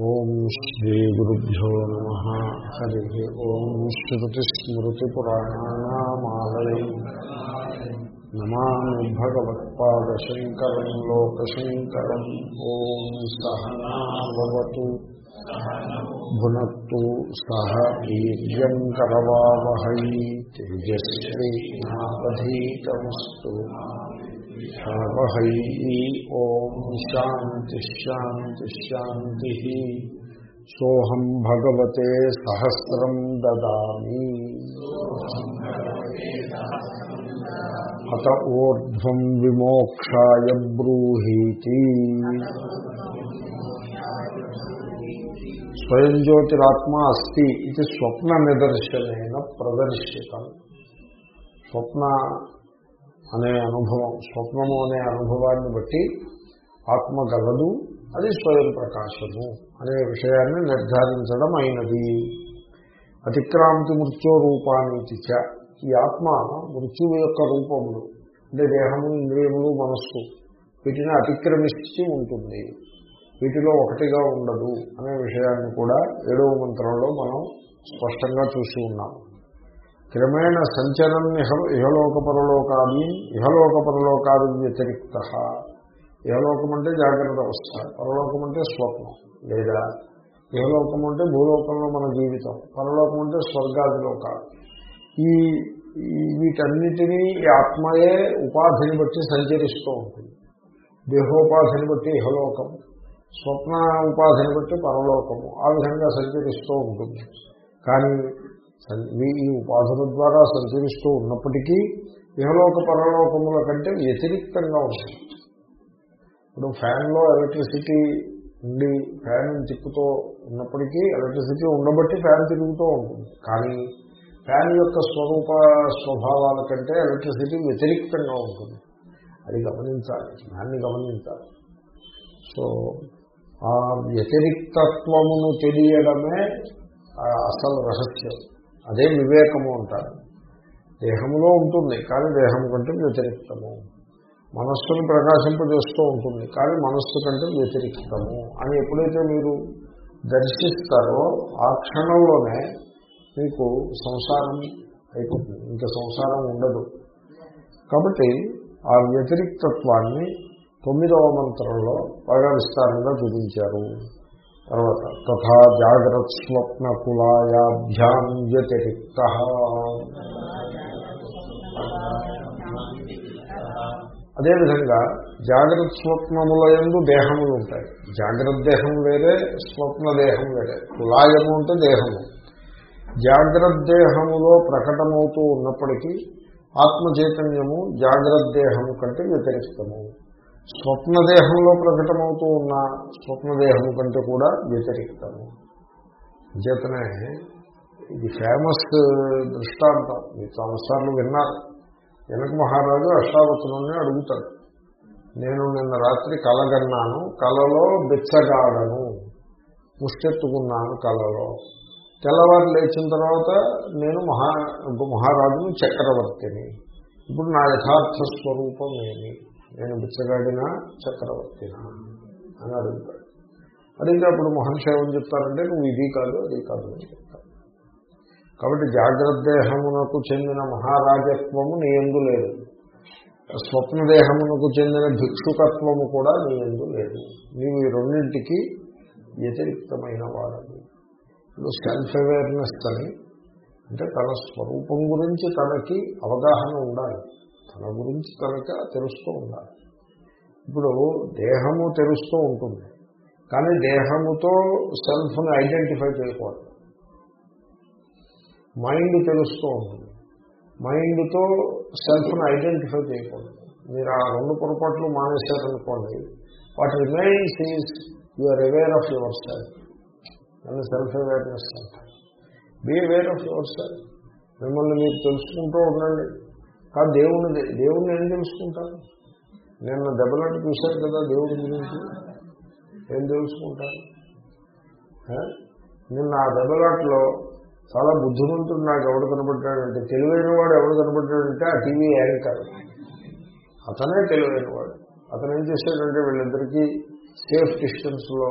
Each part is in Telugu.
ఓం శ్రీ గురుభ్యో నమ హరి ఓం శ్రుతిస్మృతిపురాణానామాలయం నమామి భగవత్పాదశంకరం లోకశంకరం ఓం సహనావతు భునత్తు సహ వీర్యం కరవావహై తేజస్వి నాపధీతమస్తు వహై ఓం శాంతి శాంతి శాంతి సోహం భగవతే సహస్రం దదామి అత ఊర్ధ్వం విమోక్షాయ బ్రూహీతి స్వయం జ్యోతిరాత్మ అస్తి ఇది స్వప్న నిదర్శనైన ప్రదర్శితం స్వప్న అనే అనుభవం స్వప్నము అనే అనుభవాన్ని బట్టి ఆత్మ గలదు అది స్వయం ప్రకాశము అనే విషయాన్ని నిర్ధారించడం అయినది. అతిక్రాంతి మృత్యో రూపానికి చ. ఈ ఆత్మ మృత్యువు యొక్క రూపములు అంటే దేహము ఇంద్రియములు మనస్సు వీటిని అతిక్రమించి ఉంటుంది. వీటిలో ఒకటిగా ఉండదు అనే విషయాన్ని కూడా ఏడవ మంత్రంలో మనం స్పష్టంగా చూసి ఉన్నాము క్రమేణ సంచరం ఇహ ఇహలోక పరలోకాది ఇహలోక పరలోకాది వ్యతిరిక్త. ఇహలోకం అంటే జాగ్రత్త అవస్థ పరలోకం అంటే స్వప్నం లేదా ఇహలోకం అంటే భూలోకంలో మన జీవితం పరలోకం అంటే స్వర్గాది లోకాలు ఈ వీటన్నిటినీ ఈ ఆత్మయే ఉపాధిని బట్టి సంచరిస్తూ ఉంటుంది. దేహోపాధిని బట్టి ఇహలోకం స్వప్న ఉపాధిని బట్టి పరలోకము ఆ విధంగా సంచరిస్తూ ఉంటుంది. కానీ ఈ ఉపాధుల ద్వారా సంచరిస్తూ ఉన్నప్పటికీ ఇహలోక పరలోకముల కంటే వ్యతిరిక్తంగా ఉంటుంది. ఇప్పుడు ఫ్యాన్లో ఎలక్ట్రిసిటీ ఉండి ఫ్యాన్ తిప్పుతూ ఉన్నప్పటికీ ఎలక్ట్రిసిటీ ఉండబట్టి ఫ్యాన్ తిరుగుతూ ఉంటుంది. కానీ ఫ్యాన్ యొక్క స్వరూప స్వభావాల కంటే ఎలక్ట్రిసిటీ వ్యతిరిక్తంగా ఉంటుంది. అది గమనించాలి దాన్ని గమనించాలి. సో ఆ వ్యతిరిక్తత్వమును తెలియడమే అసలు రహస్యం. అదే వివేకము అంటారు. దేహములో ఉంటుంది కానీ దేహం కంటే వ్యతిరిక్తము. మనస్సును ప్రకాశింపజేస్తూ ఉంటుంది కానీ మనస్సు కంటే వ్యతిరిక్తము అని ఎప్పుడైతే మీరు దర్శిస్తారో ఆ క్షణంలోనే మీకు సంసారం అయిపోతుంది. ఇంకా సంసారం ఉండదు. కాబట్టి ఆ వ్యతిరిక్తత్వాన్ని తొమ్మిదవ మంత్రంలో బాగా విస్తారంగా చూపించారు. తర్వాత తథా జాగ్రత్ స్వప్న కులాయాభ్యాం వ్యతిరిక్త. అదేవిధంగా జాగ్రత్త స్వప్నముల ఎందు దేహములు ఉంటాయి జాగ్రత్త దేహం వేరే స్వప్న దేహం వేరే. కులాయము అంటే దేహము. జాగ్రత్త దేహములో ప్రకటమవుతూ ఉన్నప్పటికీ ఆత్మ చైతన్యము జాగ్రత్త దేహము కంటే వ్యతిరిక్తము. స్వప్నదేహంలో ప్రకటమవుతూ ఉన్న స్వప్నదేహం కంటే కూడా వ్యతిరిక్తము చేతనే ఇది ఫేమస్ దృష్టాంతం. మీరు చాలాసార్లు విన్నారు. జనక మహారాజు అష్టావచనాన్ని అడుగుతాడు. నేను నిన్న రాత్రి కలగన్నాను కలలో బిచ్చగాడను ముష్టెత్తుకున్నాను కలలో. తెల్లవారు లేచిన తర్వాత నేను మహా మహారాజును చక్రవర్తిని. ఇప్పుడు నా యథార్థ స్వరూపం ఏమి? నేను బిచ్చగాడిన చక్రవర్తినా అని అడుగుతాడు. అడిగితే అప్పుడు మహర్షి ఏమని చెప్తారంటే నువ్వు ఇది కాదు అది కాదు అని చెప్తాను కాబట్టి జాగ్రత్త దేహమునకు చెందిన మహారాజత్వము నీ ఎందు లేదు. స్వప్నదేహమునకు చెందిన భిక్షుకత్వము కూడా నీ ఎందు లేదు. నీవు ఈ రెండింటికి వ్యతిరిక్తమైన వాడని ఇప్పుడు సెల్ఫ్ అవేర్నెస్ అని అంటే తన స్వరూపం గురించి తనకి అవగాహన ఉండాలి. తన గురించి తనక తెలుస్తూ ఉండాలి. ఇప్పుడు దేహము తెలుస్తూ ఉంటుంది. కానీ దేహముతో సెల్ఫ్ని ఐడెంటిఫై చేయకూడదు. మైండ్ తెలుస్తూ ఉంటుంది. మైండ్తో సెల్ఫ్ని ఐడెంటిఫై చేయకూడదు. మీరు ఆ రెండు పొరపాట్లు మానేశారనుకోండి what remains is you're aware of yourself. And self awareness అంటారు. Be aware of yourself. మిమ్మల్ని మీరు తెలుసుకుంటూ ఉండండి. కాదు దేవుణ్ణి దేవుణ్ణి ఏం తెలుసుకుంటారు? నిన్న దెబ్బలాంటి చూశారు కదా దేవుడి గురించి. ఏం తెలుసుకుంటారు? నిన్న ఆ దెబ్బలాట్లో చాలా బుద్ధిమంతుడు నాకు ఎవడు కనబడ్డాడంటే తెలివైన వాడు ఎవడు కనబడ్డాడంటే ఆ టీవీ యాంకర్. అతనే తెలివైన వాడు అతను ఏం చేశాడంటే వీళ్ళిద్దరికీ సేఫ్ డిస్టెన్స్లో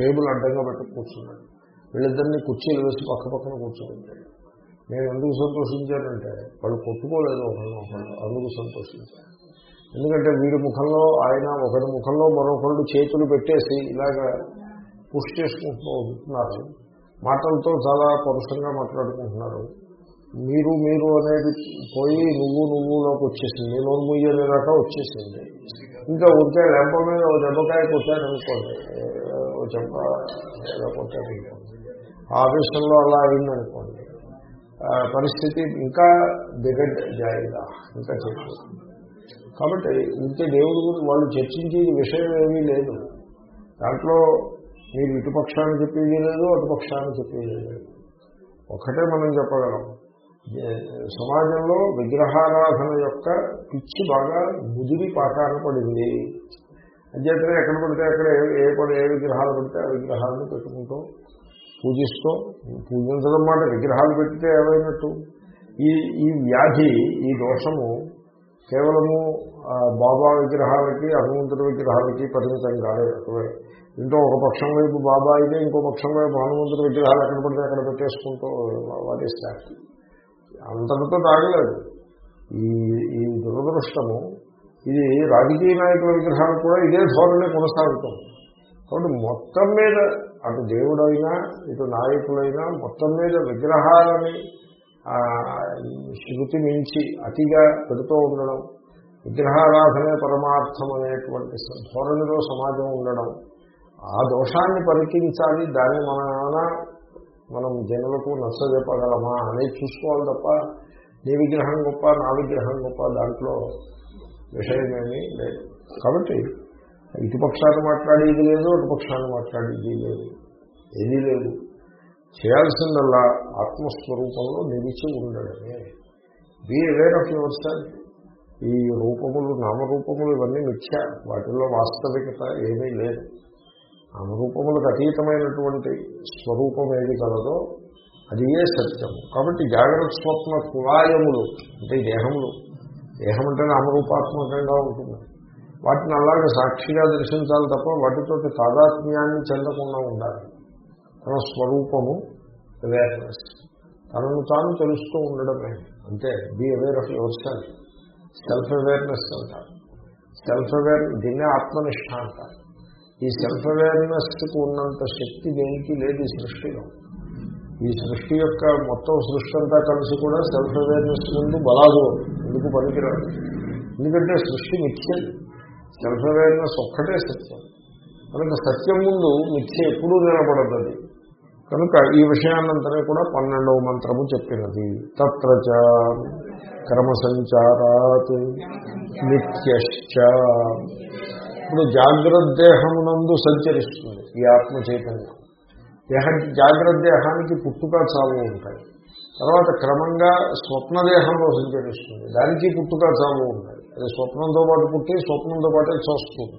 టేబుల్ అడ్డంగా పెట్టి కూర్చున్నాడు. వీళ్ళిద్దరిని కుర్చీలు వేసి పక్క పక్కన కూర్చోబెట్టాడు. నేను ఎందుకు సంతోషించానంటే వాళ్ళు కొట్టుకోలేదు ఒకళ్ళు ఒకళ్ళు అందుకు సంతోషించాను. ఎందుకంటే వీడి ముఖంలో ఆయన ఒకరి ముఖంలో మరొకళ్ళు చేతులు పెట్టేసి ఇలాగ పుష్ చేసుకుంటున్నారు మాటలతో చాలా పరుషంగా మాట్లాడుకుంటున్నారు. మీరు మీరు అనేది పోయి నువ్వు నువ్వులోకి వచ్చేసింది. నేను ముయ్యలేదాకా వచ్చేసింది. ఇంకా ఉంటే లెంప మీద ఓ దెబ్బకాయ కొట్టారనుకోండి. ఓ చెంప ఏదో కొట్టారనుకోండి ఆ విషయంలో అలా అయిందనుకోండి. పరిస్థితి ఇంకా దిగడ్ జాయిదా ఇంకా చెప్పు. కాబట్టి ఇంకే దేవుడి గురించి వాళ్ళు చర్చించే విషయం ఏమీ లేదు. దాంట్లో మీరు ఇటుపక్షాన్ని చెప్పేది లేదు అటుపక్షాన్ని చెప్పేది లేదు. ఒకటే మనం చెప్పగలం. సమాజంలో విగ్రహారాధన యొక్క పిచ్చి బాగా ముదిరి పాఠాన పడింది. అంచేతనే ఎక్కడ పడితే అక్కడ ఏ పడి ఏ విగ్రహాలు పడితే ఆ విగ్రహాలను పెట్టుకుంటూ. పూజిస్తూ పూజించడం మాట విగ్రహాలు పెడితే ఏమైనట్టు? ఈ ఈ వ్యాధి ఈ దోషము కేవలము బాబా విగ్రహాలకి హనుమంతుడి విగ్రహాలకి పరిమితం కాలేదు ఇంట్లో ఒక పక్షం వైపు బాబా అయితే ఇంకో పక్షం వైపు హనుమంతుడి విగ్రహాలు ఎక్కడ పడితే అక్కడ పెట్టేసుకుంటూ వాడేస్తారు అంతటితో తాగలేదు. ఈ ఈ దురదృష్టము ఇది రాజకీయ నాయకుల విగ్రహాలు కూడా ఇదే ధోరణి కొనసాగుతుంది. కాబట్టి మొత్తం మీద అటు దేవుడైనా ఇటు నాయకులైనా మొత్తం మీద విగ్రహాలని శృతి మించి అతిగా పెడుతూ ఉండడం విగ్రహారాధనే పరమార్థం అనేటువంటి ధోరణిలో సమాజం ఉండడం ఆ దోషాన్ని పరికించాలి దాన్ని మన మనం జనులకు నచ్చజెప్పగలమా అనేది చూసుకోవాలి తప్ప నీ విగ్రహం గొప్ప నా విగ్రహం గొప్ప దాంట్లో విషయమేమీ లేదు. కాబట్టి ఇటు పక్షాన్ని మాట్లాడేది లేదు అటుపక్షాన్ని మాట్లాడేది లేదు. ఏదీ లేదు. చేయాల్సిందల్లా ఆత్మస్వరూపంలో నిలిచి ఉండడమే. Be aware of yourself ఈ రూపములు నామరూపములు ఇవన్నీ మిథ్య. వాటిల్లో వాస్తవికత ఏమీ లేదు. నామరూపములకు అతీతమైనటువంటి స్వరూపం ఏది కలదో అది ఏ సత్యము. కాబట్టి జాగ్రత్త స్వప్న కులాయములు అంటే దేహములు. దేహం అంటే నామరూపాత్మకంగా ఉంటుంది. వాటిని అలాగే సాక్షిగా దర్శించాలి తప్ప వాటితో తాదాత్మ్యాన్ని చెందకుండా ఉండాలి. తన స్వరూపము అవేర్నెస్ తనను తాను తెలుస్తూ ఉండడమే. అంతే be aware of yourself self awareness అంటారు సెల్ఫ్ అవేర్ దీన్నే ఆత్మనిష్ట అంటారు ఈ సెల్ఫ్ అవేర్నెస్కి ఉన్నంత శక్తి దేనికి లేదు ఈ సృష్టిలో. ఈ సృష్టి యొక్క మొత్తం సృష్టి అంతా కలిసి కూడా సెల్ఫ్ అవేర్నెస్ ముందు బలాదు ఎందుకు పనికిరాదు. ఎందుకంటే సృష్టి మిథ్యం సెల్ఫ్ అవేర్నెస్ ఒక్కటే సత్యం. కనుక సత్యం ముందు మిథ్య ఎప్పుడూ నిలబడదు కనుక ఈ విషయాన్నంతనే కూడా పన్నెండవ మంత్రము చెప్పినది. తత్ర క్రమసంచారాత్ నిత్యశ్చ. ఇప్పుడు జాగ్రత్త దేహమునందు సంచరిస్తుంది ఈ ఆత్మ చైతన్యం. దేహ జాగ్రత్త దేహానికి పుట్టుక చావు ఉంటాయి. తర్వాత క్రమంగా స్వప్నదేహంలో సంచరిస్తుంది. దానికి పుట్టుక చావు ఉంటాయి. స్వప్నంతో పాటు పుట్టి స్వప్నంతో పాటే చూస్తుంది.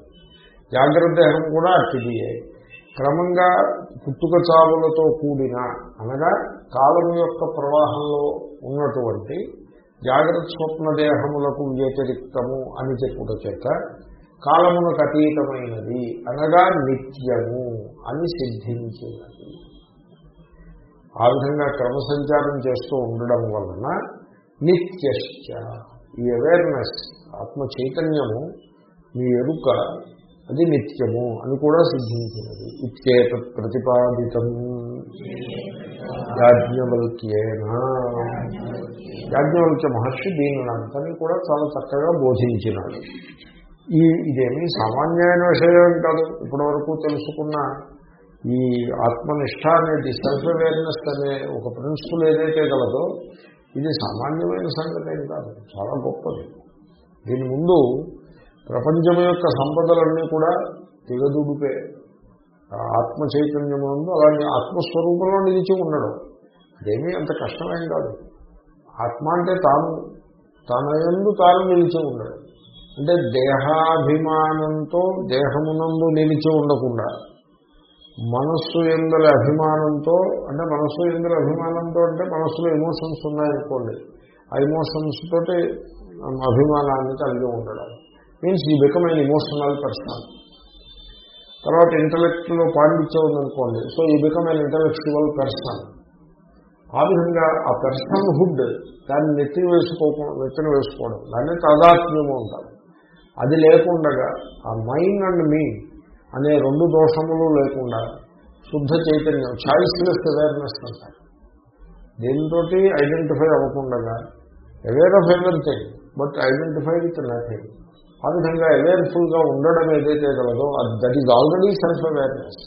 జాగ్రత్త దేహం కూడా అట్టిదియే. క్రమంగా పుట్టుక చావులతో కూడిన అనగా కాలం యొక్క ప్రవాహంలో ఉన్నటువంటి జాగ్రత్త స్వప్న దేహములకు వ్యతిరిక్తము అని చెప్పుట చేత కాలమునకు అతీతమైనది అనగా నిత్యము అని సిద్ధించినది. ఆ విధంగా క్రమ సంచారం చేస్తూ ఉండడం వలన నిత్యశ్చ ఈ అవేర్నెస్ ఆత్మ చైతన్యము మీ ఎరుక అది నిత్యము అని కూడా సిద్ధించినది. ఇత్యేత ప్రతిపాదితం. యాజ్ఞవల్క్యేన. యాజ్ఞవల్క్య మహర్షి దీనినంతని కూడా చాలా చక్కగా బోధించినాడు. ఈ ఇదేమీ సామాన్యమైన విషయం కాదు. ఇప్పటి వరకు తెలుసుకున్న ఈ ఆత్మనిష్ట అనేది సెల్ఫ్ అవేర్నెస్ అనే ఒక ప్రిన్సిపల్ ఏదైతే గలదో ఇది సామాన్యమైన సంగతి కాదు. చాలా గొప్పది. దీని ముందు ప్రపంచం యొక్క సంపదలన్నీ కూడా దిగదుడిపే ఆత్మ చైతన్యం ఉందో అలాంటి ఆత్మస్వరూపంలో నిలిచి ఉండడం. అదేమీ అంత కష్టమేం కాదు. ఆత్మ అంటే తాను. తన ఎందు తాను నిలిచి ఉండడం. అంటే దేహాభిమానంతో దేహమునందు నిలిచి ఉండకుండా మనస్సు ఎందుల అభిమానంతో అంటే మనస్సు ఎందుల అభిమానంతో అంటే మనస్సులో ఎమోషన్స్ ఉన్నాయనుకోండి ఆ ఎమోషన్స్ తోటి అభిమానాన్ని కలిగి ఉండడం. మీన్స్ ఈ బికమ్ ఎమోషనల్ ఇమోషనల్ పర్సన్ తర్వాత ఇంటలెక్ట్లో పాండిత్యం ఉందనుకోండి సో ఈ బికమ్ ఇంటలెక్చువల్ పర్సన్ ఆ విధంగా ఆ పర్సనల్ హుడ్ దాన్ని నెత్తిన వేసుకోకుండా నెత్తిన వేసుకోవడం దాన్ని తాదాత్మ్యము ఉంటారు అది లేకుండగా ఆ మైండ్ అండ్ మీ అనే రెండు దోషములు లేకుండా శుద్ధ చైతన్యం చాయిస్లెస్ అవేర్నెస్ అంటారు. దీంతో ఐడెంటిఫై అవ్వకుండా aware of everything but identify with nothing. ఆ విధంగా అవేర్ఫుల్గా ఉండడం ఏదైతే కలదో అది that is already self awareness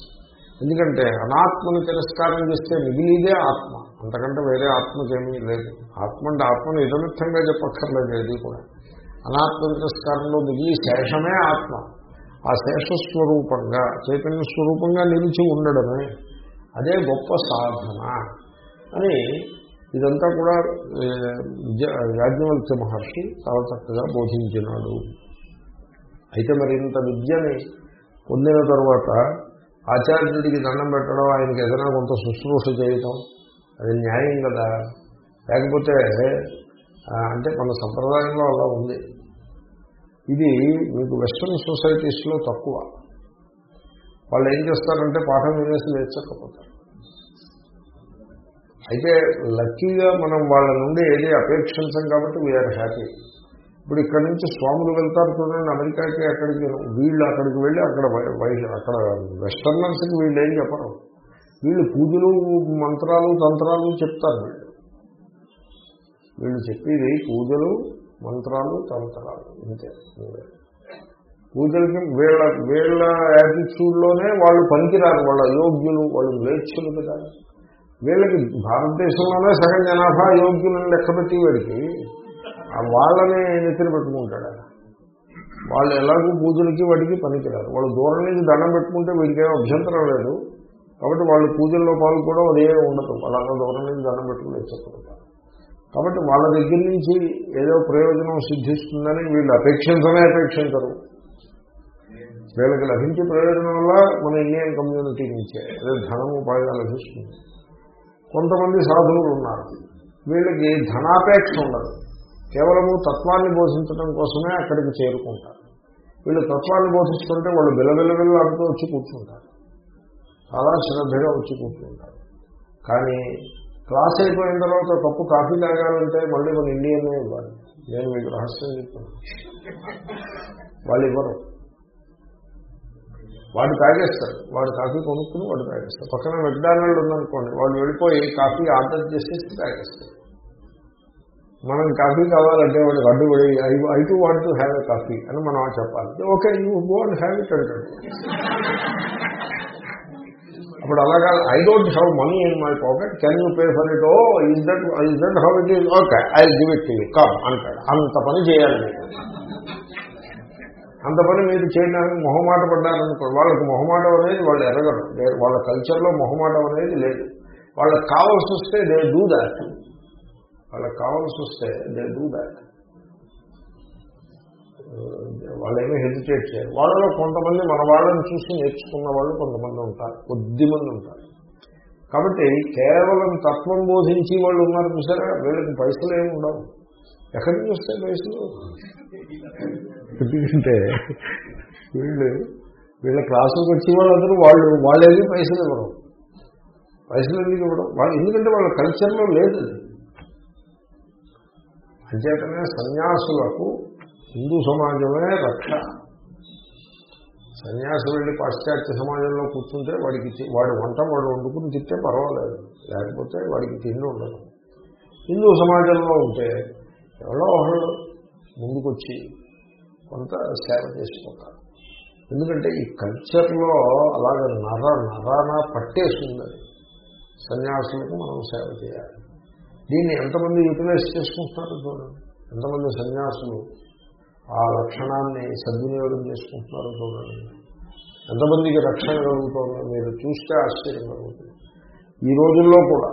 ఎందుకంటే అనాత్మను తిరస్కారం చేస్తే మిగిలిదే ఆత్మ. అంతకంటే వేరే ఆత్మకేమీ లేదు. ఆత్మ అంటే ఆత్మను ఇదమిత్తంగా చెప్పక్కర్లేదు ఏది కూడా. అనాత్మ తిరస్కారంలో మిగిలి శేషమే ఆత్మ. ఆ శేషస్వరూపంగా చైతన్య స్వరూపంగా నిలిచి ఉండడమే అదే గొప్ప సాధన. అని ఇదంతా కూడా యాజ్ఞవల్క్య మహర్షి చాలా చక్కగా బోధించినాడు. అయితే మరి ఇంత విద్యని పొందిన తర్వాత ఆచార్యుడికి దండం పెట్టడం ఆయనకి ఏదైనా కొంత శుశ్రూష చేయటం అది న్యాయం కదా. లేకపోతే అంటే మన సంప్రదాయంలో అలా ఉంది. ఇది మీకు వెస్ట్రన్ సొసైటీస్లో తక్కువ. వాళ్ళు ఏం చేస్తారంటే పాఠం వినేసి లేచకపోతారు. అయితే లక్కీగా మనం వాళ్ళ నుండి ఏది అపేక్షించం కాబట్టి వీఆర్ హ్యాపీ ఇప్పుడు ఇక్కడ నుంచి స్వాములు వెళ్తారు చూడండి అమెరికాకి అక్కడికి వీళ్ళు అక్కడికి వెళ్ళి అక్కడ అక్కడ వెస్టర్నర్స్కి వీళ్ళు ఏం చెప్పరు. వీళ్ళు పూజలు మంత్రాలు తంత్రాలు చెప్తారు వీళ్ళు. వీళ్ళు చెప్పేది పూజలు మంత్రాలు తంత్రాలు. ఇంతే. పూజలకి వీళ్ళ వీళ్ళ యాటిట్యూడ్లోనే వాళ్ళు పనికిరారు. వాళ్ళ యోగ్యులు వాళ్ళు మ్లేచ్చులు కదా. వీళ్ళకి భారతదేశంలోనే సగం జనాభా యోగ్యులను లెక్కపెట్టి వీడికి. వాళ్ళని నెత్తిన పెట్టుకుంటాడు వాళ్ళు ఎలాగో పూజలకి వాడికి పనికిరారు. వాళ్ళు దూరం నుంచి దండం పెట్టుకుంటే వీడికి అభ్యంతరం లేదు. కాబట్టి వాళ్ళు పూజల్లో పాల్గొనడం అదే ఉండదు. వాళ్ళ దూరం నుంచి దండం పెట్టుకుని వచ్చేస్తుంటారు కాబట్టి వాళ్ళ దగ్గర నుంచి ఏదో ప్రయోజనం సిద్ధిస్తుందని వీళ్ళు అపేక్షించనే అపేక్షించరు. వీళ్ళకి లభించే ప్రయోజనం వల్ల మన ఇండియన్ కమ్యూనిటీ నుంచే అదే ధనము బాగా లభిస్తుంది. కొంతమంది సాధువులు ఉన్నారు. వీళ్ళకి ధనాపేక్ష ఉండదు. కేవలము తత్వాన్ని బోధించడం కోసమే అక్కడికి చేరుకుంటారు. వీళ్ళు తత్వాన్ని బోధిస్తుంటే వాళ్ళు బిలబిలబిల్లాడుతూ వచ్చి కూర్చుంటారు. చాలా శ్రద్ధగా వచ్చి కూర్చుంటారు. కానీ క్లాస్ అయిపోయిన తర్వాత కప్పు కాఫీ తాగాలంటే మళ్ళీ మన ఇండియన్నే ఇవ్వాలి. నేను మీకు రహస్యం చెప్తాను వాళ్ళు ఇవ్వరు. వాడు తాగేస్తారు. వాడు కాఫీ కొనుక్కుని వాడు తాగేస్తారు. పక్కన మెక్డానల్డ్ ఉందనుకోండి వాళ్ళు వెళ్ళిపోయి కాఫీ ఆర్డర్ చేసేసి తాగేస్తారు. మనం కాఫీ కావాలంటే వాడు అడ్డు పడి I to want to have a coffee అని మనం చెప్పాలి. Okay you go and have it అంటాడు అప్పుడు అలాగా I don't have money in my pocket can you pay for it oh is that is that how it is okay I give it you come అంటాడు. అంత పని చేయాలి మీరు అంత పని మీరు చేయడానికి మొహమాట పడ్డారనుకో వాళ్ళకి మొహమాటం అనేది వాళ్ళు ఎరగరు. వాళ్ళ కల్చర్లో మొహమాటం అనేది లేదు. వాళ్ళకి కావాల్సి వస్తే దే డూ దాట్ వాళ్ళకి కావాల్సి వస్తే దే డూ దాట్ వాళ్ళేమీ హెజిటేట్ చేయరు. వాళ్ళలో కొంతమంది మన వాళ్ళని చూసి నేర్చుకున్న వాళ్ళు కొంతమంది ఉంటారు. కొద్ది మంది ఉంటారు. కాబట్టి కేవలం తత్వం బోధించి వాళ్ళు ఉన్నారు చూసారా? వీళ్ళకి పైసలు ఏమి ఉండవు. ఎక్కడి నుంచి వస్తాయి పైసలు? ఎందుకంటే వీళ్ళు వీళ్ళ క్లాసులకు వచ్చి వాళ్ళందరూ వాళ్ళు వాళ్ళేది పైసలు ఇవ్వడం పైసలు ఎందుకు ఇవ్వడం వాళ్ళు ఎందుకంటే వాళ్ళ కల్చర్లో లేదు అంచేతనే సన్యాసులకు హిందూ సమాజమే రక్ష. సన్యాసి వెళ్ళి పాశ్చాత్య సమాజంలో కూర్చుంటే వాడికి వాడి వంట వాడు వండుకుని తిట్టే పర్వాలేదు. లేకపోతే వాడికి తిండి ఉండదు. హిందూ సమాజంలో ఉంటే ఎవరో ఒకళ్ళు ముందుకొచ్చి కొంత సేవ చేసుకుంటారు ఎందుకంటే ఈ కల్చర్లో అలాగ నర నరాన పట్టేస్తుంది సన్యాసులకు మనం సేవ చేయాలి. దీన్ని ఎంతమంది యూటిలైజ్ చేసుకుంటున్నారు చూడండి. ఎంతమంది సన్యాసులు ఆ లక్షణాన్ని సద్వినియోగం చేసుకుంటున్నారు చూడండి. ఎంతమందికి రక్షణ కలుగుతుందో మీరు చూస్తే ఆశ్చర్యం కలుగుతుంది. ఈ రోజుల్లో కూడా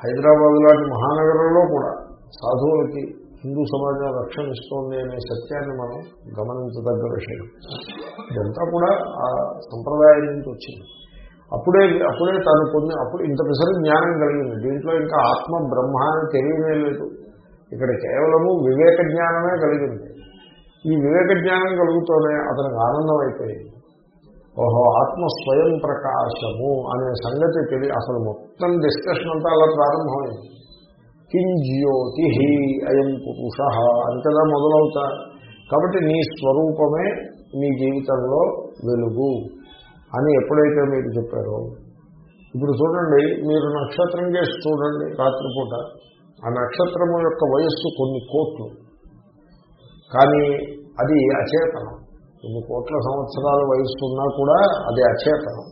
హైదరాబాద్ లాంటి మహానగరంలో కూడా సాధువులకి హిందూ సమాజం రక్షణ ఇస్తోంది అనే సత్యాన్ని మనం గమనించదగ్గ విషయం. ఇదంతా కూడా ఆ సంప్రదాయం నుంచి వచ్చింది. అప్పుడే అప్పుడే తను పొంది అప్పుడు ఇంత పిసరి జ్ఞానం కలిగింది. దీంట్లో ఇంకా ఆత్మ బ్రహ్మ అని తెలియనే లేదు. ఇక్కడ కేవలము వివేక జ్ఞానమే కలిగింది. ఈ వివేక జ్ఞానం కలుగుతూనే అతనికి ఆనందం అయిపోయింది ఓహో ఆత్మ స్వయం ప్రకాశము అనే సంగతి తెలియ అసలు మొత్తం డిస్కషన్ అంతా అలా ప్రారంభమైంది. కింజ్యోతి అయం పురుష అని కదా మొదలవుతా కాబట్టి నీ స్వరూపమే మీ జీవితంలో వెలుగు అని ఎప్పుడైతే మీరు చెప్పారో ఇప్పుడు చూడండి మీరు నక్షత్రం చేసి చూడండి రాత్రిపూట. ఆ నక్షత్రము యొక్క వయస్సు కొన్ని కోట్లు. కానీ అది అచేతనం. కొన్ని కోట్ల సంవత్సరాల వయస్సు ఉన్నా కూడా అది అచేతనం.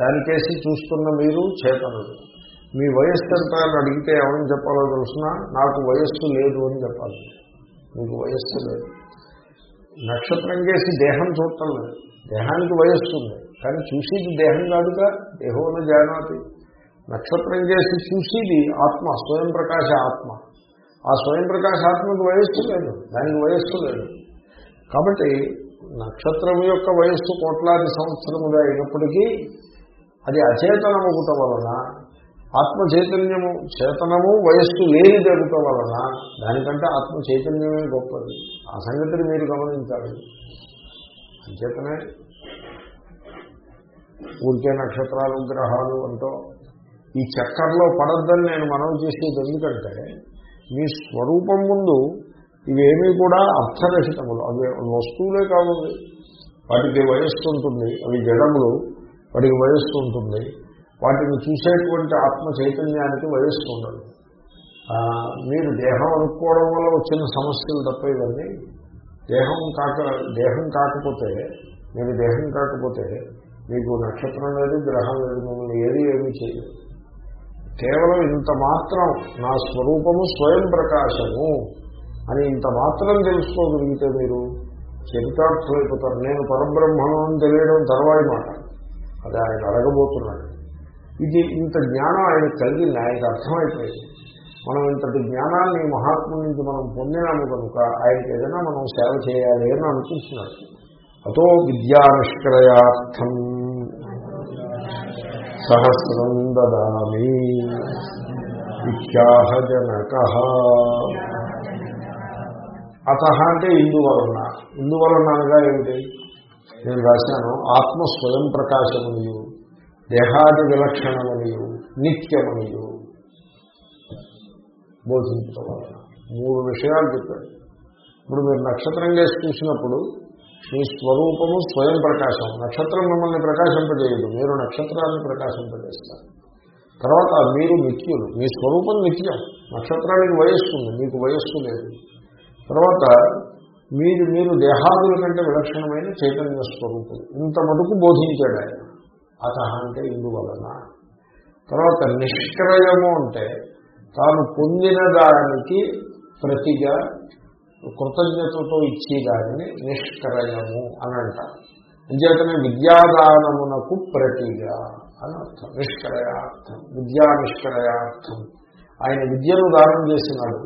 దానికేసి చూస్తున్న మీరు చేతనుడు. మీ వయస్సు ఎంత అని అడిగితే ఏమని చెప్పాలో తెలుసిన? నాకు వయస్సు లేదు అని చెప్పాలి. మీకు వయస్సు లేదు. నక్షత్రం చేసి దేహం చూడటం లేదు. దేహానికి వయస్సు ఉంది. కానీ చూసేది దేహం కాదుగా? దేహంలో జానాతి నక్షత్రం చేసి చూసేది ఆత్మ స్వయం ప్రకాశ ఆత్మ. ఆ స్వయం ప్రకాశాత్మక వయస్సు లేదు. దానికి వయస్సు లేదు. కాబట్టి నక్షత్రం యొక్క వయస్సు కోట్లాది సంవత్సరముగా అయినప్పటికీ అది అచేతనమగుట వలన ఆత్మ చైతన్యము చేతనము వయస్సు లేని జరుగుట వలన దానికంటే ఆత్మ చైతన్యమే గొప్పది. ఆ సంగతిని మీరు గమనించాలి. అంచేతనే ఊరికే నక్షత్రాలు గ్రహాలు అంటూ ఈ చక్కర్లో పడద్దని నేను మనవి చేసేది ఎందుకంటే మీ స్వరూపం ముందు ఇవేమీ కూడా అర్థరహితములు. అవి వస్తువులే కావాలి వాటికి వయస్సు ఉంటుంది. అవి జడములు. వాటికి వయస్సు ఉంటుంది. వాటిని చూసేటువంటి ఆత్మ చైతన్యానికి వయస్సు ఉండదు. మీరు దేహం అనుకోవడం వల్ల వచ్చిన సమస్యలు తప్ప ఇవన్నీ. దేహం కాక దేహం కాకపోతే మీరు దేహం కాకపోతే మీకు నక్షత్రం లేదు గ్రహం లేదు మిమ్మల్ని ఏది ఏమీ చేయలేదు కేవలం ఇంత మాత్రం నా స్వరూపము స్వయం ప్రకాశము అని ఇంత మాత్రం తెలుసుకోగలిగితే మీరు చరితార్థమైపోతారు. నేను పరబ్రహ్మను అని తెలియడం తర్వాయి మాట. అది ఆయన అడగబోతున్నాడు. ఇది ఇంత జ్ఞానం ఆయన కలిగింది ఆయనకు అర్థమైపోయింది. మనం ఇంతటి జ్ఞానాన్ని మహాత్ము నుంచి మనం పొందినాము కనుక ఆయనకి ఏదైనా మనం సేవ చేయాలి అని అనుకుంటున్నాడు. అతో విద్యానిష్క్రయార్థం. సహస్రం దామి విఖ్యాహ జనక అత అంటే ఇందువలన. ఇందువలన అనగా ఏమిటి? నేను రాశాను ఆత్మ స్వయం ప్రకాశమనియు దేహాది విలక్షణమనియు నిత్యమనియు. బోధించడం మూడు విషయాలు చెప్పాడు. ఇప్పుడు మీరు నక్షత్రం చేసి చూసినప్పుడు మీ స్వరూపము స్వయం ప్రకాశం. నక్షత్రం మిమ్మల్ని ప్రకాశింపజేయదు. మీరు నక్షత్రాన్ని ప్రకాశింపజేస్తారు. తర్వాత మీరు నిత్యులు. మీ స్వరూపం నిత్యం. నక్షత్రానికి వయస్సు ఉంది. మీకు వయస్సు లేదు. తర్వాత మీరు మీరు దేహాదుల కంటే విలక్షణమైన చైతన్య స్వరూపం ఇంత మటుకు బోధించాడు ఆయన. అత అంటే ఇందువలన. తర్వాత నిష్క్రయము అంటే తాను పొందిన దానికి ప్రతిగా కృతజ్ఞతతో ఇచ్చే దానిని నిష్క్రయము అని అంటారు. అంచేతనే విద్యాదానమునకు ప్రతిగా అని అర్థం. నిష్క్రయార్థం విద్యా నిష్క్రయార్థం. ఆయన విద్యను దానం చేసినాడు.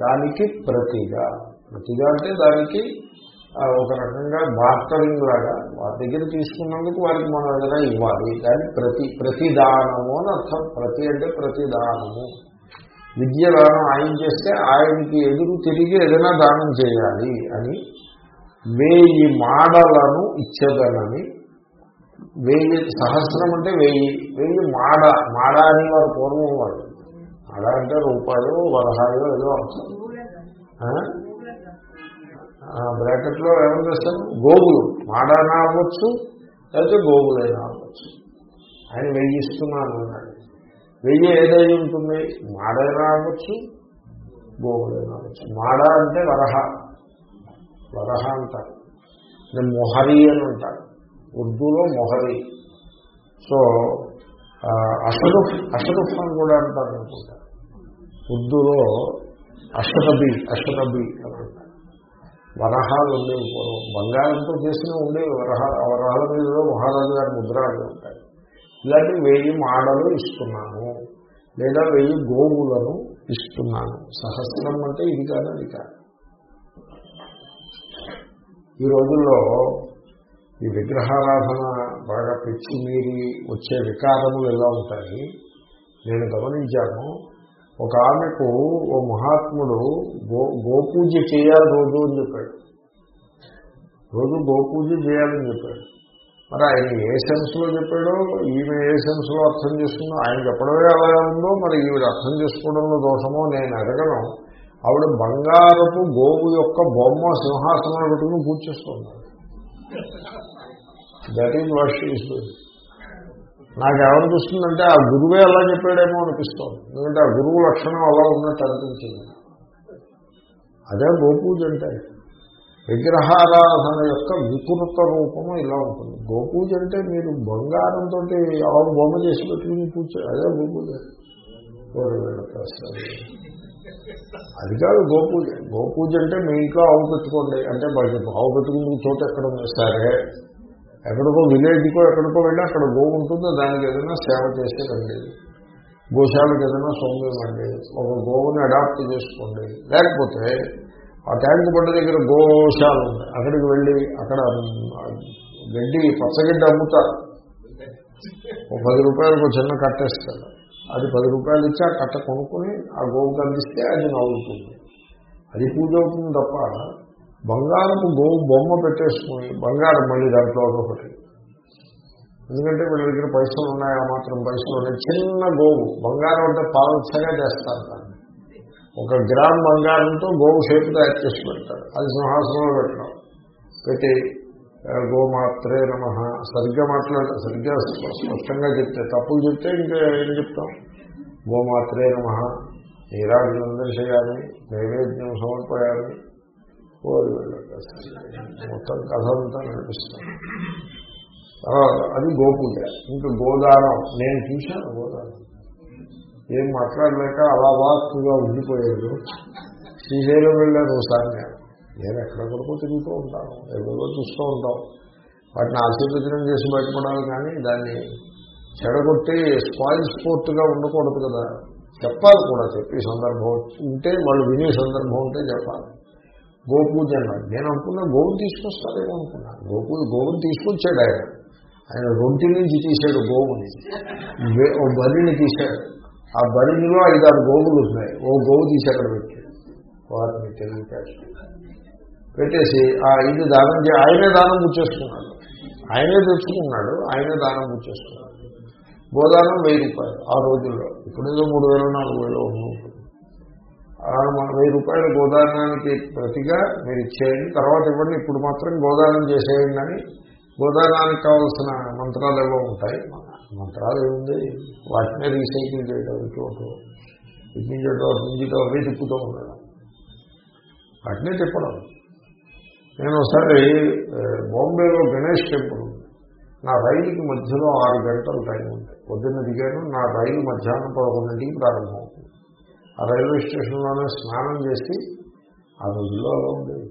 దానికి ప్రతిగా. ప్రతిగా అంటే దానికి ఒక రకంగా బార్టరింగ్ లాగా వారి దగ్గర తీసుకున్నందుకు వారికి మనం ఏదైనా ఇవ్వాలి. దాని ప్రతి ప్రతిదానము అని అర్థం. ప్రతి అంటే ప్రతిదానము. విద్య దానం ఆయన చేస్తే ఆయనకి ఎదురు తిరిగి ఏదైనా దానం చేయాలి అని వేయి మాడలను ఇచ్చేదనని వెయ్యి సహస్రం అంటే వెయ్యి వెయ్యి మాడ మాడ అని వారు పూర్వం వాడు మాడ అంటే రూపాయలు వరహాయో ఏదో అవసరం బ్రాకెట్లో ఏమని చేస్తారు? గోగులు. మాడైనా అవ్వచ్చు లేకపోతే గోగులైనా అవ్వచ్చు. ఆయన వెయ్యి ఇస్తున్నాను అన్నాడు వెయ్యి ఏదై ఉంటుంది? మాడైనా అవ్వచ్చు గోగులైనా అవ్వచ్చు మాడ అంటే వరహ. వరహ అంటారు. మొహరి అని అంటారు. ఉర్దూలో మొహరి. సో అషరుఫ్ అషరుఫ్ అని కూడా అంటారు అనుకుంటా. ఉర్దూలో అషరబి అషరబి అని అంటారు. వరహాలు ఉండేవి పూర్వం. బంగారంతో చేసిన ఉండేవి వరహ వరహాల మీద మహారాజు గారి ముద్రాలు ఉంటాయి. ఇలాంటి వెయ్యి మాడలు ఇస్తున్నాను. లేదా వెయ్యి గోవులను ఇస్తున్నాను. సహస్రం అంటే ఇది కాదు అది కాదు. ఈ రోజుల్లో ఈ విగ్రహారాధన బాగా పెంచి మీరి వచ్చే వికారములు ఎలా ఉంటాయి? నేను గమనించాను ఒక ఆమెకు ఓ మహాత్ముడు గో గోపూజ చేయాలి రోజు అని చెప్పాడు. రోజు గోపూజ చేయాలని చెప్పాడు. మరి ఆయన ఏ సెన్స్లో చెప్పాడో ఈమె ఏ సెన్స్లో అర్థం చేసుకుందో ఆయన చెప్పడమే అలా ఉందో మరి ఈవిడ అర్థం చేసుకోవడంలో దోషమో నేను అడగను. ఆవిడ బంగారపు గోవు యొక్క బొమ్మ సింహాసనం పెట్టుకుని పూజ చేస్తున్నాడు దట్ ఈజ్ వాట్ ఈస్ నాకేమనిపిస్తుందంటే ఆ గురువే అలా చెప్పాడేమో అనిపిస్తుంది. ఎందుకంటే ఆ గురువు లక్షణం అలా ఉన్నట్టు అనిపించింది. అదే గోపూజ అంటే. విగ్రహారాధన యొక్క వికృత రూపము ఇలా ఉంటుంది. గోపూజ అంటే మీరు బంగారంతో ఆవు బొమ్మ చేసి పెట్టుకుని పూజ అదే గోపూజ. అది కాదు గోపూజ. గోపూజ అంటే మీ ఇంట్లో ఆవు పెట్టుకోండి. అంటే ఆవు పెట్టుకుని చోట ఎక్కడ ఉంది సరే ఎక్కడికో విలేజ్కో ఎక్కడికో వెళ్ళి అక్కడ గోవు ఉంటుందో. దానికి ఏదైనా సేవ చేస్తే రండి. గోశాలకు ఏదైనా సొమ్ము ఇవ్వండి. ఒక గోవుని అడాప్ట్ చేసుకోండి. లేకపోతే ఆ ట్యాంక్ బండ దగ్గర గోశాల ఉంది. అక్కడికి వెళ్ళి అక్కడ గడ్డి పచ్చగడ్డి అమ్ముతారు. ఒక పది రూపాయలకు చిన్న కట్టేస్తారు అది పది రూపాయలు ఇచ్చి ఆ కట్ట కొనుక్కొని ఆ గోవుకి అందిస్తే అది నవ్వుతుంది. అది పూజ అవుతుంది తప్ప బంగారపు గోవు బొమ్మ పెట్టేసుకుని బంగారం మళ్ళీ దాంట్లో ఒకటి. ఎందుకంటే వీళ్ళ దగ్గర పైసలు ఉన్నాయి ఆ మాత్రం? పైసలు ఉన్నాయి. చిన్న గోవు బంగారం అంటే పాలసగా చేస్తారు ఒక గ్రామ్ బంగారంతో గోవు షేప్ తయారు చేసి పెడతారు. అది సింహాసనంలో పెట్టడం. పెట్టి గోమాత్రే నమ. సరిగ్గా మాట్లాడ సరిగ్గా స్పష్టంగా చెప్తే తప్పులు చెప్తే ఇంకా ఏం చెప్తాం? గోమాత్రే నమ. నీరాజనందన చేయాలి నైవేద్యం సమర్పయాన్ని కోరి మొత్తం కథ అంతా నడిపిస్తాం. అది గోపూజ. ఇంకా గోదానం. నేను చూశాను గోదానం. ఏం మాట్లాడలేక అలా వాస్తుగా ఉండిపోయాడు. శ్రీశైలం వెళ్ళాను ఒకసారి. నేను నేను ఎక్కడెక్కడికో తిరుగుతూ ఉంటాను. ఎవరిలో చూస్తూ ఉంటాం. వాటిని ఆశీర్వచనం చేసి బయటపడాలి కానీ దాన్ని చెడగొట్టి స్పాయిల్ స్పోర్ట్గా ఉండకూడదు కదా. చెప్పాలి కూడా చెప్పే సందర్భం ఉంటే వాళ్ళు వినే సందర్భం ఉంటే చెప్పాలి. గోపూజ అన్నాడు. నేను అనుకున్నా గోవుని తీసుకొస్తారేమో అనుకున్నా. గోపూజ గోవుని తీసుకొచ్చాడు ఆయన. ఆయన రొంటి నుంచి తీశాడు గోవుని. ఓ బరిని తీశాడు. ఆ బరిలో ఐదారు గోవులు ఉన్నాయి. ఓ గోవు తీసి అక్కడ పెట్టాడు. వారిని తెలివితేటలు పెట్టేసి ఆ ఐదు దానం చే ఆయనే దానం పుచ్చేసుకున్నాడు ఆయనే తెచ్చుకున్నాడు ఆయనే దానం పుచ్చేసుకున్నాడు గోదానం వెయ్యి రూపాయలు ఆ రోజుల్లో. ఇప్పుడేదో మూడు వేలు నాలుగు వేలు వెయ్యి రూపాయలు గోదానానికి ప్రతిగా మీరు ఇచ్చేయండి. తర్వాత ఇవ్వండి. ఇప్పుడు మాత్రం గోదానం చేసేయండి అని గోదానానికి కావాల్సిన మంత్రాలు ఏవో ఉంటాయి. మంత్రాలు ఏముంది వాటినే రీసైకిల్ చేయడం ఇటు ఇప్పించడం అప్పించడం అవే తిప్పుతూ ఉండడం. వాటినే తిప్పడం. నేను ఒకసారి బాంబేలో గణేష్ టెంపుల్ నా రైలుకి మధ్యలో ఆరు గంటల టైం ఉంటాయి. పొద్దున్న దిగాను నా రైలు మధ్యాహ్నం పదకొండింటికి ప్రారంభమవుతుంది. ఆ రైల్వే స్టేషన్లోనే స్నానం చేసి ఆ రోజుల్లో అలా ఉండేది.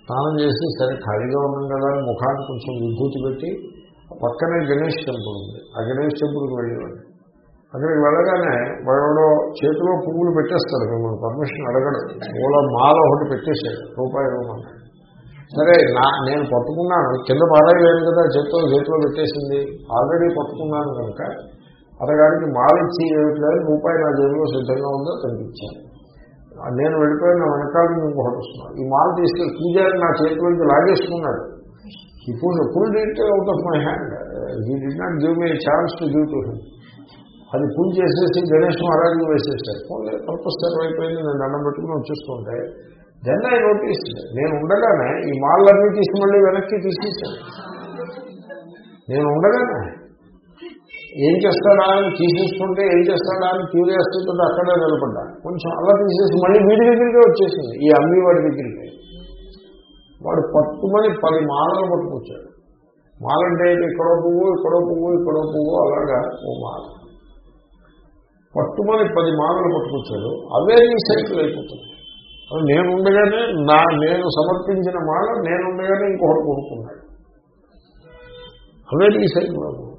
స్నానం చేసి సరే ఖాళీగా ఉన్నాం కదా ముఖాన్ని కొంచెం విభూతి పెట్టి పక్కనే గణేష్ టెంపుల్ ఉంది. ఆ గణేష్ టెంపుల్కి వెళ్ళేవాడు అక్కడికి వెళ్ళగానే వాడు చేతిలో పువ్వులు పెట్టేస్తాడు మిమ్మల్ని పర్మిషన్ అడగడు. పూల మాల ఒకటి పెట్టేశాడు. రూపాయి ఇవ్వమన్నాడు సరే నా నేను పట్టుకున్నాను. కింద పారాయలేదు కదా చేతిలో చేతిలో పెట్టేసింది. ఆల్రెడీ పట్టుకున్నాను కనుక అతగాడికి మాల ఇచ్చి లేదు రూపాయి నా జేబులో సిద్ధంగా ఉందో కనిపించాను నేను వెళ్ళిపోయిన నా వెనకాల ఇంకొకటి వస్తున్నాను ఈ మాల తీసుకెళ్ళి పూజారి నా చేతిలోంచి లాగేసుకున్నాడు. ఇప్పుడు పూజ full detail out of my hand he did not give me chance to give to him అది పూజ చేసేసి గణేష్ మహారాజు వేసేసారు. ఫోన్లే పర్పస్ సర్వ్ అయిపోయింది నేను దండం పెట్టుకుని వచ్చేస్తుంటే దెన్ ఐ నోటీస్ నేను ఉండగానే ఈ మాళ్ళన్నీ తీసి మళ్ళీ వెనక్కి తీసేసాను నేను ఉండగానే ఏం చేస్తాడా అని తీసేసుకుంటే ఏం చేస్తాడా అని క్యూరియాసిటీతో అక్కడే నిలబడ్డా. కొంచెం అలా తీసేసి మళ్ళీ వీడి దగ్గరికే వచ్చేసింది. ఈ అమ్మి వాడి దగ్గరికి. వాడు పట్టుమని పది మాలలు పట్టుకొచ్చాడు. మాలంటే ఇక్కడో పువ్వు ఇక్కడో పువ్వు ఇక్కడో పువ్వు అలాగా ఓ మాల. పట్టుమని పది మాలలు పట్టుకొచ్చాడు. అవే రీసైకిల్ అయిపోతుంది. నేను ఉండగానే నా నేను సమర్పించిన మాల నేనుండగానే ఇంకొకటి కొనుక్కున్నాడు. అవే రీసైకిల్ అవుతుంది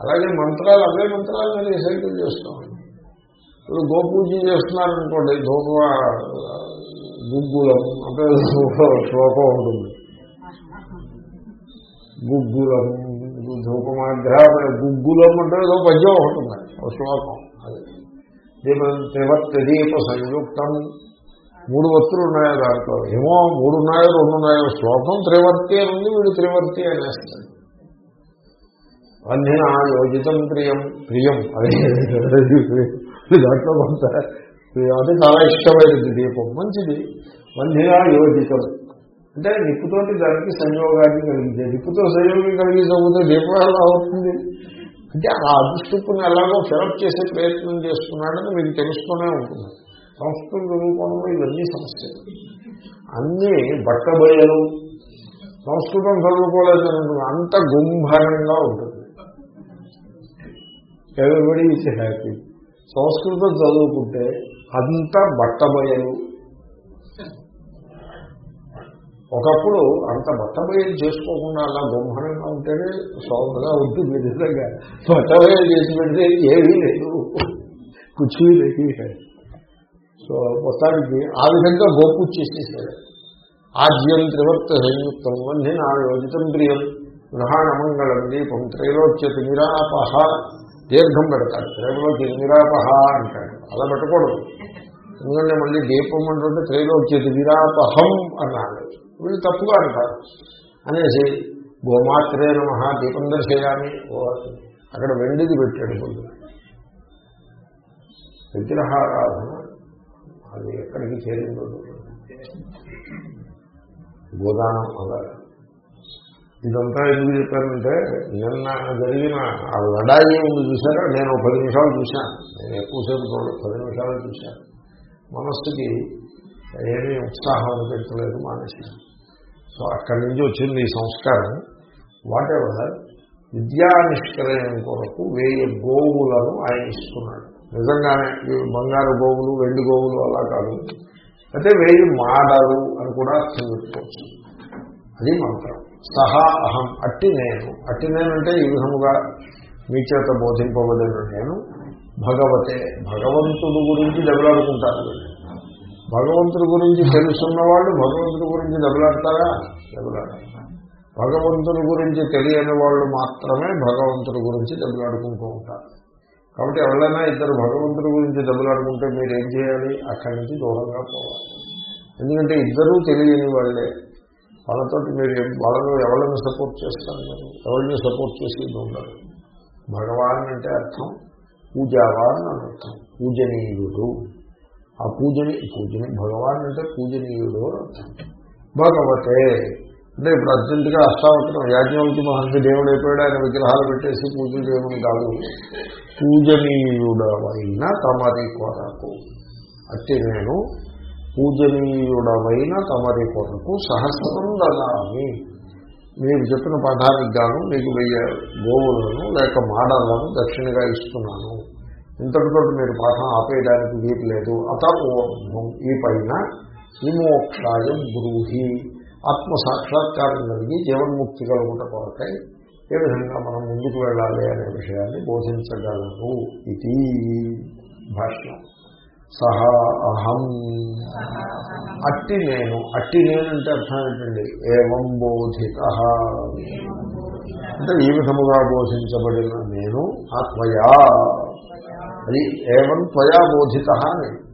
అలాగే మంత్రాలు అవే మంత్రాలు నేను రీసైకిల్ చేస్తాం ఇప్పుడు గోపూజ చేస్తున్నారనుకోండి ధూప గుగ్గులం అంటే శ్లోకం ఉంటుంది గుగ్గులం ధూపమాగ్రహం గుగ్గులం అంటే ఏదో పద్యం ఉంటుంది ఒక శ్లోకం అది దీపం త్రివర్త దీప సంయుక్తం మూడు వత్తులు ఉన్నాయో దాంట్లో ఏమో మూడు ఉన్నాయో రెండు ఉన్నాయో శ్లోకం త్రివర్తి అని ఉంది వీడు త్రివర్తి అనేస్తాడు వంధిన యోజితం ప్రియం ప్రియం అదే దాంట్లో కొంత అది చాలా ఇష్టమైనది దీపం. మంచిది. మంచిగా యోజితం అంటే నిప్పుతోటి దానికి సంయోగాన్ని కలిగించే నిప్పుతో సంయోగం కలిగించకపోతే దీపం ఎలా అవుతుంది అంటే ఆ అదృష్టిని ఎలాగో ఫిలప్ చేసే ప్రయత్నం చేస్తున్నాడని మీకు తెలుస్తూనే ఉంటుంది. సంస్కృతం చదువుకోవడంలో ఇవన్నీ సమస్యలు. అన్నీ బట్టబయలు. సంస్కృతం చదువుకోలేదని అంత గుంభరంగా ఉంటుంది. ఎవరిబడి ఇస్ హ్యాపీ సంస్కృతం చదువుకుంటే అంత బట్టబయలు. ఒకప్పుడు అంత బట్టబయలు చేసుకోకుండా అలా గుంభరంగా ఉంటేనే సోమగా ఉంటుంది నిజంగా. బట్టబయలు చేసి పెడితే ఏమీ లేదు. కూర్చుని లేదు. సో మొత్తానికి ఆ విధంగా గోపు చేసేసాడు ఆద్యం త్రివర్త సంయుక్తం వంది నా యోజితం ప్రియం. గృహాణమంగళం దీపం త్రైలోక్యతి నిరాపహ. దీర్ఘం పెడతాడు త్రైలోక్య నిరాపహ అంటాడు అలా పెట్టకూడదు. ఎందుకంటే మళ్ళీ దీపం అంటుంటే త్రైలోక్యతి విరాపహం అన్నాడు. వీళ్ళు తప్పుగా అంటారు. అనేసి గోమాత్రే నమ దీపం దర్శయామి. అక్కడ వెండిది పెట్టాడు ముందు. విగ్రహారాధన అది ఎక్కడికి చేరిందో గోదానం అలాగా ఇదంతా ఎందుకు చెప్పారంటే నిన్న జరిగిన ఆ లడాయి ఉంది చూసారా నేను పది నిమిషాలు చూశాను నేను ఎక్కువసేపు చూడలేదు పది నిమిషాలు చూశాను మనస్సుకి ఏమీ ఉత్సాహం పెట్టలేదు మానేశాను. సో అక్కడి నుంచి వచ్చింది ఈ సంస్కారం. వాటెవర్? ఎవర్ విద్యా నిష్క్రయం కొరకు వేయి గోవులను ఆయన ఇస్తున్నాడు. నిజంగానే బంగారు గోవులు వెండి గోవులు అలా కాదు. అయితే వేయి మాడలు అని కూడా అర్థం చెప్పుకోవచ్చు అది మంత్రం. సహా అహం అట్టి నేను అట్టి నేనంటే ఈ విధముగా మీ చేత బోధింపబడిన నేను భగవతే. భగవంతుడు గురించి దెబ్బలాడుకుంటారు భగవంతుడి గురించి తెలుసున్న వాళ్ళు భగవంతుడి గురించి దెబ్బలాడతారా? దెబ్బలాడారు. భగవంతుడి గురించి తెలియని వాళ్ళు మాత్రమే భగవంతుడి గురించి దెబ్బలాడుకుంటూ ఉంటారు. కాబట్టి ఎవరైనా ఇద్దరు భగవంతుడి గురించి దెబ్బలాడుకుంటే మీరు ఏం చేయాలి? అక్కడి నుంచి దూరంగా పోవాలి. ఎందుకంటే ఇద్దరూ తెలియని వాళ్ళే. వాళ్ళతోటి మీరు వాళ్ళను ఎవరిని సపోర్ట్ చేస్తారు? మీరు ఎవరిని సపోర్ట్ చేసేది ఉండదు భగవాన్ అంటే అర్థం పూజావాన్ అని అర్థం. పూజనీయుడు. ఆ పూజని పూజని భగవాన్ అంటే పూజనీయుడు అని అర్థం. భగవతే. అంటే ఇప్పుడు అర్జెంటుగా అష్టావక్రం యాజ్ఞవల్కి మహర్షి దేవుడు అయిపోయాడు ఆయన విగ్రహాలు పెట్టేసి పూజలు చేయమని కాదు. పూజనీయుడవైన తమరి కొరకు. అట్టి నేను పూజనీయుడమైన తమరి కొరకు సహస్రం దదామి మీరు చెప్పిన పాఠానికి గాను మీకు వెయ్యి గోవులను లేక మాడలను దక్షిణగా ఇస్తున్నాను. ఇంతటితో మీరు పాఠం ఆపేయడానికి వీలు లేదు అత ఈ పైన విమోక్షాయం బ్రూహి. ఆత్మ సాక్షాత్కారం కలిగి జీవన్ముక్తి కలుగుట కొరకై ఏ విధంగా మనం ముందుకు వెళ్ళాలి అనే విషయాన్ని బోధించగలరు. ఇది భాష్యం. సహా అహం. అట్టి నేను అట్టి నేను అంటే అర్థం ఏంటండి? ఏవం బోధిత. అంటే ఈ విధముగా బోధించబడిన నేను ఆత్మయా అది ఏవం త్వయా బోధిత అని.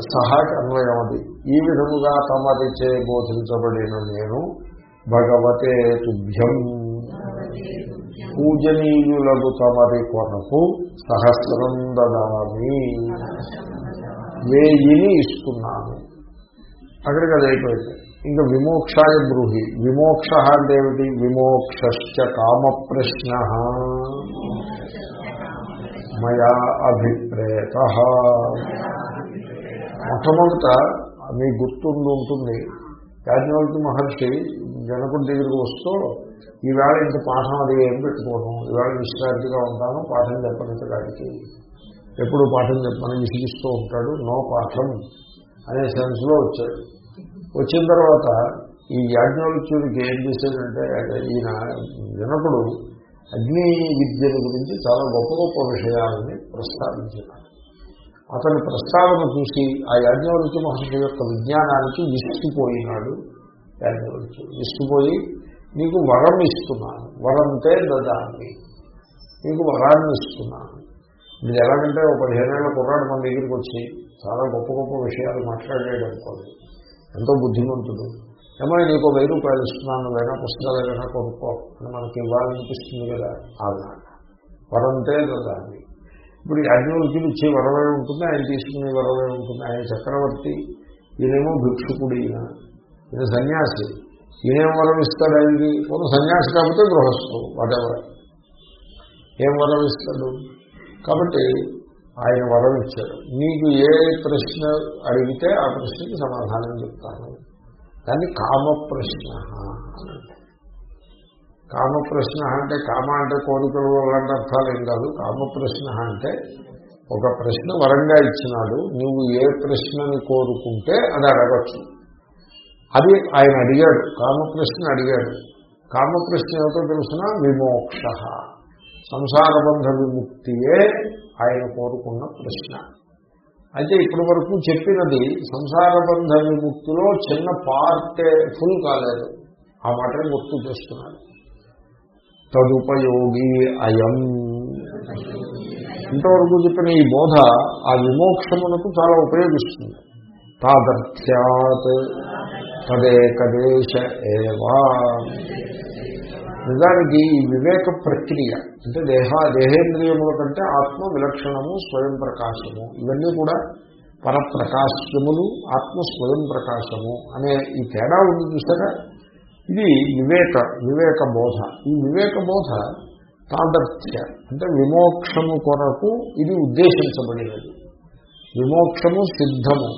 సహాకి అన్వయం అది. ఈ విధముగా తమరిచే బోధించబడిన నేను భగవతే తుభ్యం. పూజనీయులకు తమరి కొరకు సహస్రం దదామి. వేయిని ఇస్తున్నాను. అక్కడికి అది అయిపోయింది. ఇంకా విమోక్షాయ బ్రూహి. విమోక్ష అంటే ఏమిటి? విమోక్ష కామ ప్రశ్న మయా అభిప్రేత. మొట్టమొదట మీ గుర్తుండి ఉంటుంది. యాజ్ఞవల్కి మహర్షి జనకుడి దగ్గరికి వస్తూ ఈవేళ ఇంత పాఠం అది ఏం పెట్టుకోవడం ఈవేళ విశ్రాంతిగా ఉంటాను పాఠం చెప్పనించడానికి ఎప్పుడు పాఠం చెప్పమని విసిగిస్తూ ఉంటాడు. నో పాఠం అనే సెన్స్లో వచ్చాడు. వచ్చిన తర్వాత ఈ యాజ్ఞవల్క్యుడికి ఏం చేశాడంటే ఈయన వినకుడు అగ్ని విద్యల గురించి చాలా గొప్ప గొప్ప విషయాలని ప్రస్తావించినాడు అతని ప్రస్తావన చూసి ఆ యాజ్ఞవల్క్య మహర్షి యొక్క విజ్ఞానానికి విసిగిపోయినాడు యాజ్ఞవల్క్యుడు. విసిగిపోయి నీకు వరం ఇస్తున్నాను. వరంతే దదాన్ని నీకు వరాన్ని ఇస్తున్నాను. మీరు ఎలాగంటే ఒక పదిహేనేళ్ళ కుర్రాడు మన దగ్గరికి వచ్చి చాలా గొప్ప గొప్ప విషయాలు మాట్లాడాడు అనుకోండి ఎంతో బుద్ధిమంతుడు. ఏమో నీకు వెయ్యి రూపాయలు ఇస్తున్నాను వేరే పుస్తకాలు ఏదైనా కొనుక్కో అని మనకి ఇవ్వాలనిపిస్తుంది కదా అలా వరంతే దాన్ని ఇప్పుడు యాజ్ఞవల్కి ఇచ్చే వరమే ఉంటుంది ఆయన తీసుకునే వరమే ఉంటుంది. ఆయన చక్రవర్తి ఈయనేమో భిక్షుకుడు ఈయన. ఈయన సన్యాసి. ఈయనేం వరం ఇస్తాడు ఆయనకి? కొంత సన్యాసి కాకపోతే గృహస్థు వాటెవర్ ఏం వరం ఇస్తాడు? కాబట్టి ఆయన వరం ఇచ్చాడు నీకు ఏ ప్రశ్న అడిగితే ఆ ప్రశ్నకి సమాధానం చెప్తాను. దాన్ని కామ ప్రశ్న కామ ప్రశ్న అంటే కామ అంటే కోరికలు అలాంటి అర్థాలు ఏం కాదు. కామ ప్రశ్న అంటే ఒక ప్రశ్న వరంగా ఇచ్చినాడు. నువ్వు ఏ ప్రశ్నని కోరుకుంటే అది అడగచ్చు. అది ఆయన అడిగాడు. కామ ప్రశ్న అడిగాడు. కామ ప్రశ్న ఏమిటో తెలుసిన? విమోక్ష. సంసార బంధ విముక్తియే ఆయన కోరుకున్న ప్రశ్న. అయితే ఇప్పటి వరకు చెప్పినది సంసార బంధ విముక్తిలో చిన్న పార్టే ఫుల్ కాలేదు. ఆ మాటని గుర్తు చేస్తున్నాడు తదుపయోగి అయం. ఇంతవరకు చెప్పిన ఈ బోధ ఆ విమోక్షమునకు చాలా ఉపయోగిస్తుంది. తాదర్థ్యాత్ తదేకదేశ ఏవా. నిజానికి ఈ వివేక ప్రక్రియ అంటే దేహ దేహేంద్రియముల కంటే ఆత్మ విలక్షణము స్వయం ప్రకాశము. ఇవన్నీ కూడా పరప్రకాశములు ఆత్మ స్వయం ప్రకాశము అనే ఈ తేడా ఉంది చూసారా? ఇది వివేక వివేక బోధ. ఈ వివేక బోధ తాదర్థ్య అంటే విమోక్షము కొరకు ఇది ఉద్దేశించబడినది. విమోక్షము సిద్ధము.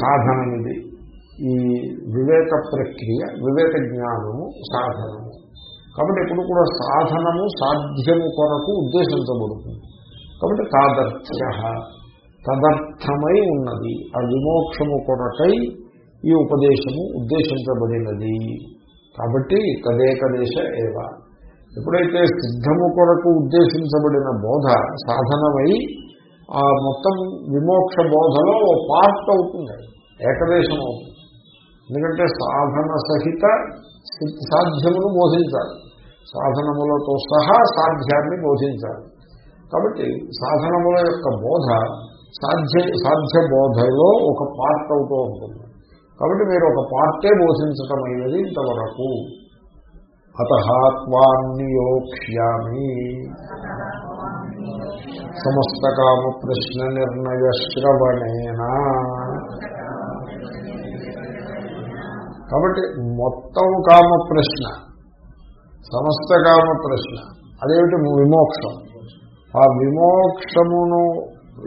సాధనం ఇది ఈ వివేక ప్రక్రియ వివేక జ్ఞానము సాధనము. కాబట్టి ఎప్పుడు కూడా సాధనము సాధ్యము కొరకు ఉద్దేశించబడుతుంది. కాబట్టి తాదర్థ్య తదర్థమై ఉన్నది. ఆ విమోక్షము కొరకై ఈ ఉపదేశము ఉద్దేశించబడినది. కాబట్టి తదేకదేశ ఏవ. ఎప్పుడైతే సిద్ధము కొరకు ఉద్దేశించబడిన బోధ సాధనమై ఆ మొత్తం విమోక్ష బోధలో ఓ పార్ట్ అవుతుంది. ఏకదేశం అవుతుంది. ఎందుకంటే సాధన సహిత సాధ్యమును బోధించాలి. సాధనములతో సహా సాధ్యాన్ని బోధించాలి. కాబట్టి సాధనముల యొక్క బోధ సాధ్య సాధ్య బోధలో ఒక పార్ట్ అవుతూ ఉంటుంది. కాబట్టి మీరు ఒక పార్టే బోధించటం అయినది ఇంతవరకు. అతహాత్వాన్నియోక్ష్యామి. సమస్త కామ ప్రశ్న నిర్ణయ శ్రవణేనా. కాబట్టి మొత్తం కామ ప్రశ్న సమస్త కామ ప్రశ్న అదేమిటి విమోక్షం? ఆ విమోక్షమును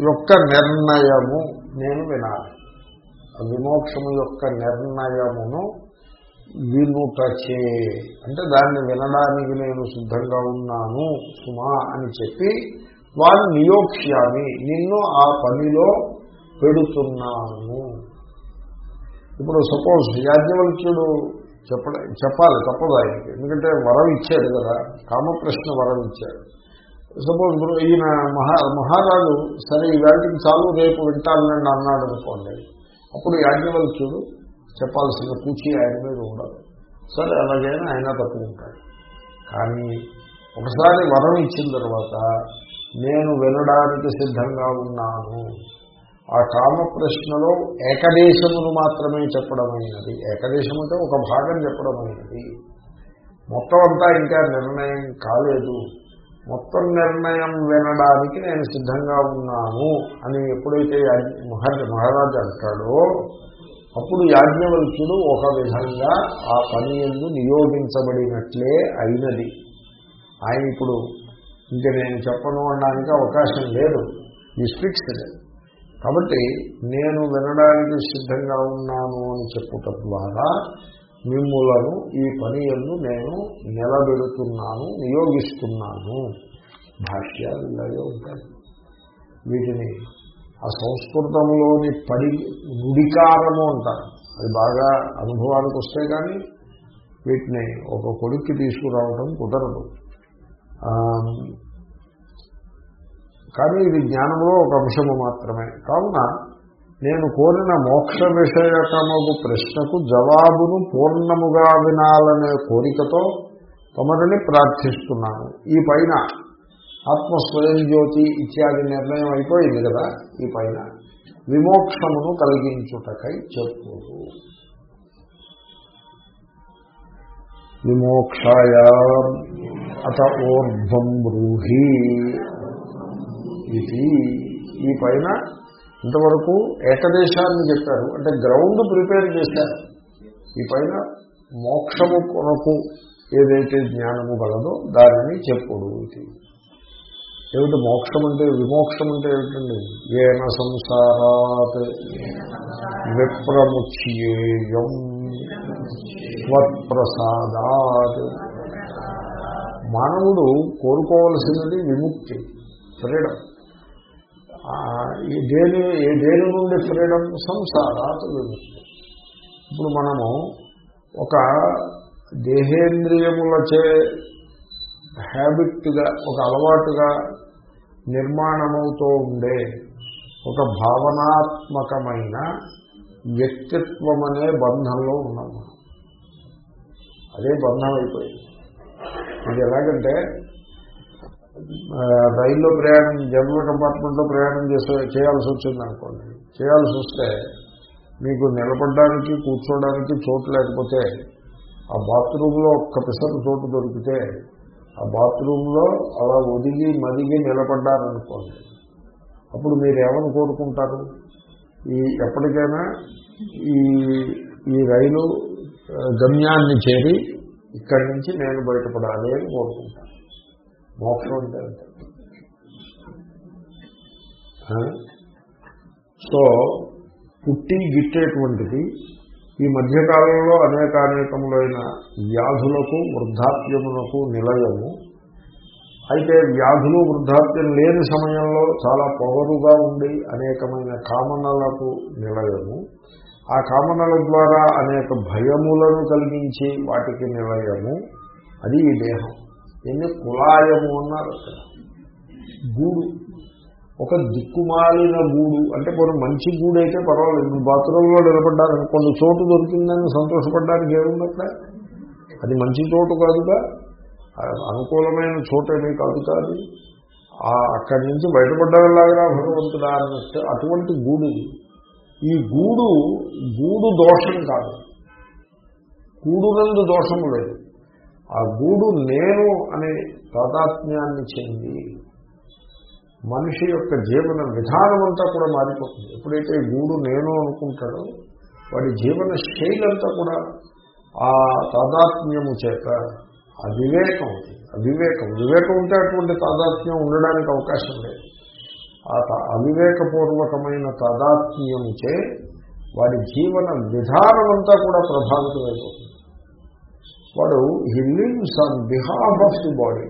యొక్క నిర్ణయము నేను వినాలి. ఆ విమోక్షము యొక్క నిర్ణయమును వినుటచే అంటే దాన్ని వినడానికి నేను సిద్ధంగా ఉన్నాను సుమా అని చెప్పి వారు నియోక్ష్యామి నిన్ను ఆ పనిలో పెడుతున్నాను. ఇప్పుడు సపోజ్ యాజ్ఞవల్క్యుడు చెప్ప చెప్పాలి తప్పదు ఆయనకి. ఎందుకంటే వరం ఇచ్చాడు కదా కామప్రశ్న వరం ఇచ్చాడు. సపోజ్ ఈయన మహా మహారాజు సరే ఈ వేళకి చాలు రేపు వింటానండి అన్నాడు అనుకోండి. అప్పుడు యాజ్ఞవల్క్యుడు చెప్పాల్సిన కూచి ఆయన మీద ఉండదు. సరే అలాగైనా ఆయన తప్పుకుంటాడు. కానీ ఒకసారి వరం ఇచ్చిన తర్వాత నేను వినడానికి సిద్ధంగా ఉన్నాను. ఆ కామ ప్రశ్నలో ఏకదేశమును మాత్రమే చెప్పడమైనది. ఏకదేశం అంటే ఒక భాగం చెప్పడమైనది. మొత్తం అంతా ఇంకా నిర్ణయం కాలేదు. మొత్తం నిర్ణయం వినడానికి నేను సిద్ధంగా ఉన్నాను అని ఎప్పుడైతే మహారాజు అంటాడో అప్పుడు యాజ్ఞవల్క్యుడు ఒక విధంగా ఆ పని ఎందు నియోగించబడినట్లే అయినది. ఆయన ఇప్పుడు ఇంక నేను చెప్పను అనడానికి అవకాశం లేదు. ఈ ఫిక్స్డ్ కాబట్టి నేను వినడానికి సిద్ధంగా ఉన్నాను అని చెప్పుట ద్వారా మిమ్ములను ఈ పని ఎందు నేను నిలబెడుతున్నాను నియోగిస్తున్నాను. భాష్యాలు ఇలాగే ఉంటాయి. వీటిని ఆ సంస్కృతంలోని పడి నుడికారము అంటారు. అది బాగా అనుభవానికి వస్తే కానీ వీటిని ఒక కొడుక్కి తీసుకురావడం కుదరదు. కానీ ఇది జ్ఞానంలో ఒక అంశము మాత్రమే. కావున నేను కోరిన మోక్ష విషయకమగు ప్రశ్నకు జవాబును పూర్ణముగా వినాలనే కోరికతో తమరిని ప్రార్థిస్తున్నాను. ఈ పైన ఆత్మస్వయం జ్యోతి ఇత్యాది నిర్ణయం అయిపోయింది కదా ఈ పైన. విమోక్షమును కలిగించుటకై చెప్పు విమోక్షాయ అత ఓర్ధ్వం బ్రూహి. ఇది ఈ పైన ఇంతవరకు ఏకదేశాన్ని చెప్పారు. అంటే గ్రౌండ్ ప్రిపేర్ చేశారు. ఈ పైన మోక్షము కొరకు ఏదైతే జ్ఞానము గలదో దానిని చెప్పుడు ఇది. ఏమిటి మోక్షం అంటే విమోక్షం అంటే ఏమిటండి? ఏన సంసారాత్ విప్రముచ్యేయం త్వత్ప్రసాదాత్. మానవుడు కోరుకోవలసినది విముక్తి ఫ్రీడమ్. ఈ దేని ఏ దేని నుండి ఫ్రీడమ్ సంసారాత్ విముక్తి ఇప్పుడు మనము ఒక దేహేంద్రియములచే హ్యాబిట్గా ఒక అలవాటుగా నిర్మాణమవుతూ ఉండే ఒక భావనాత్మకమైన వ్యక్తిత్వం అనే బంధంలో ఉన్నాము అదే బంధం అయిపోయింది ఇది ఎలాగంటే రైల్లో ప్రయాణం జనరల్ కంపార్ట్మెంట్లో ప్రయాణం చేసే చేయాల్సి వచ్చింది అనుకోండి చేయాల్సి వస్తే మీకు నిలబడడానికి కూర్చోడానికి చోటు లేకపోతే ఆ బాత్రూంలో ఒక్క పిసరు చోటు దొరికితే ఆ బాత్రూంలో అలా ఒదిగి మదిగి నిలబడ్డారనుకోండి అప్పుడు మీరు ఏమని కోరుకుంటారు? ఈ ఎప్పటికైనా ఈ ఈ రైలు గమ్యాన్ని చేరి ఇక్కడి నుంచి నేను బయటపడాలి అని కోరుకుంటాను. మోక్షం అంటే సో పుట్టి గిట్టేటువంటిది ఈ మధ్యకాలంలో అనేక అనేకములైన వ్యాధులకు వృద్ధాప్యమునకు నిలయము. అయితే వ్యాధులు వృద్ధాప్యం లేని సమయంలో చాలా పొగరుగా ఉండి అనేకమైన కామనలకు నిలయము. ఆ కామనల ద్వారా అనేక భయములను కలిగించి వాటికి నిలయము. అది ఈ దేహం. ఎన్ని కులాయము అన్నారు అక్కడ. గూడు. ఒక దిక్కుమాలిన గూడు. అంటే కొన్ని మంచి గూడు అయితే పర్వాలేదు బాత్రూంలో నిలబడ్డారని కొన్ని చోటు దొరికిందని సంతోషపడ్డానికి ఏముంది అక్కడ అది మంచి చోటు కాదుగా. అనుకూలమైన చోటేమీ కాదు కాదు. అక్కడి నుంచి బయటపడ్డలాగా భగవంతుడా అన్నట్టు అటువంటి గూడు ఈ గూడు గూడు దోషం కాదు. గూడు నందు దోషము లేదు. ఆ గూడు నేను అనే తాదాత్మ్యాన్ని చెంది మనిషి యొక్క జీవన విధానం అంతా కూడా మారిపోతుంది. ఎప్పుడైతే గూడు నేను అనుకుంటాడో వాడి జీవన శైలి అంతా కూడా ఆ తాదాత్మ్యము చేత అవివేకం అవివేకం. వివేకం ఉంటే అటువంటి తాదాత్మ్యం ఉండడానికి అవకాశం లేదు. ఆ అవివేకపూర్వకమైన తాదాత్మ్యముచే వాడి జీవన విధానం అంతా కూడా ప్రభావితమైపోతుంది. వాడు he lives on behalf of the body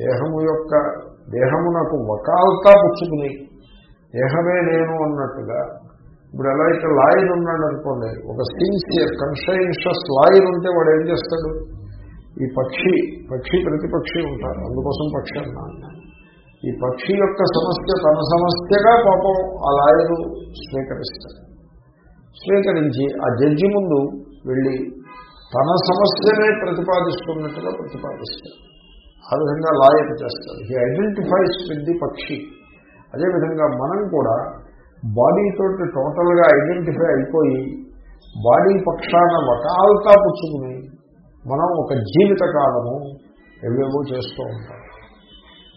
దేహము యొక్క దేహమునకు వకాల్తా పుచ్చుకుని దేహమే నేను అన్నట్టుగా ఇప్పుడు ఎలా అయితే లాయర్ ఉన్నాడు అనుకోండి ఒక సిన్సియర్ కన్షియన్షియస్ లాయర్ ఉంటే వాడు ఏం చేస్తాడు? ఈ పక్షి పక్షి ప్రతిపక్షి ఉంటారు అందుకోసం పక్షి అన్నా ఈ పక్షి యొక్క సమస్య తన సమస్యగా పాపం ఆ లాయరు స్వీకరిస్తాడు. స్వీకరించి ఆ జడ్జి ముందు వెళ్ళి తన సమస్యనే ప్రతిపాదిస్తున్నట్టుగా ప్రతిపాదిస్తాడు ఆ విధంగా లాయర్ చేస్తాడు హీ ఐడెంటిఫైస్ విత్ ది పక్షి. అదేవిధంగా మనం కూడా బాడీతో టోటల్గా ఐడెంటిఫై అయిపోయి బాడీ పక్షాన వకాల్తా పుచ్చుకుని మనం ఒక జీవిత కాలము ఎవేవో చేస్తూ ఉంటాం.